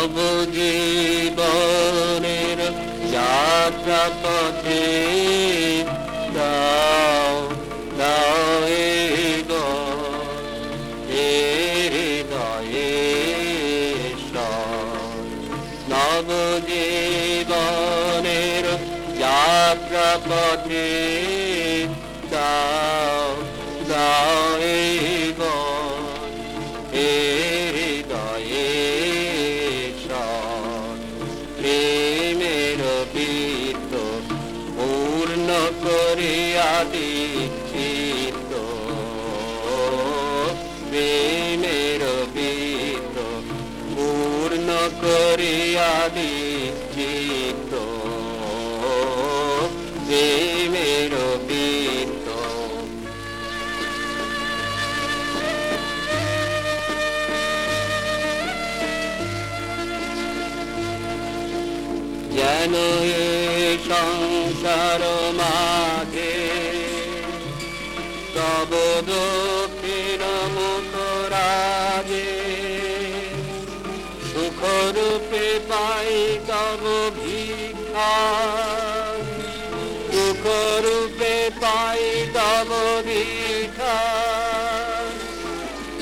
নবজীবনের যাত্রা পথে দাও দাও হৃদয়ে নবজীবনের যাত্রা পথে করিয়া দিচ্ছিত প্রেমের বীত পূর্ণ করিয়া দিচ্ছিত প্রেমের বীত যেন সংসার মাঝে তব দক্ষিণ মুখরাজে, সুখরূপে পাই তব ভিক্ষা। সুখরূপে পাই তব ভিক্ষা।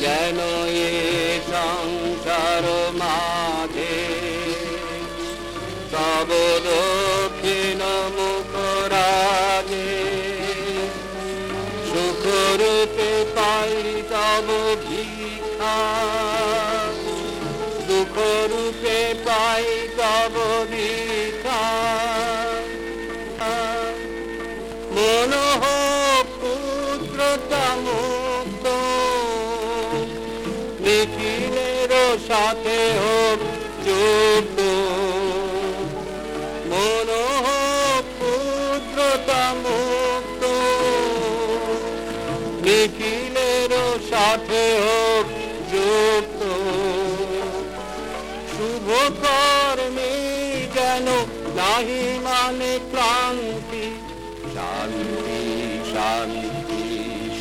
যেন এ সংসার মাঝে ভিক্ষা দুঃখরূপে পাই তব ভিক্ষা মনোহ পুত্রতা মুক্ত। নিখিলের সাথে হোক যুক্ত। মনোহ পুত্রতা মুক্ত। নিখিলের সাথে হোক যুক্ত। শুভ কর্মে যেন নাহি মানে ক্লান্তি। শান্তি শান্তি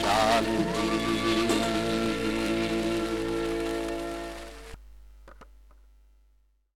শান্তি।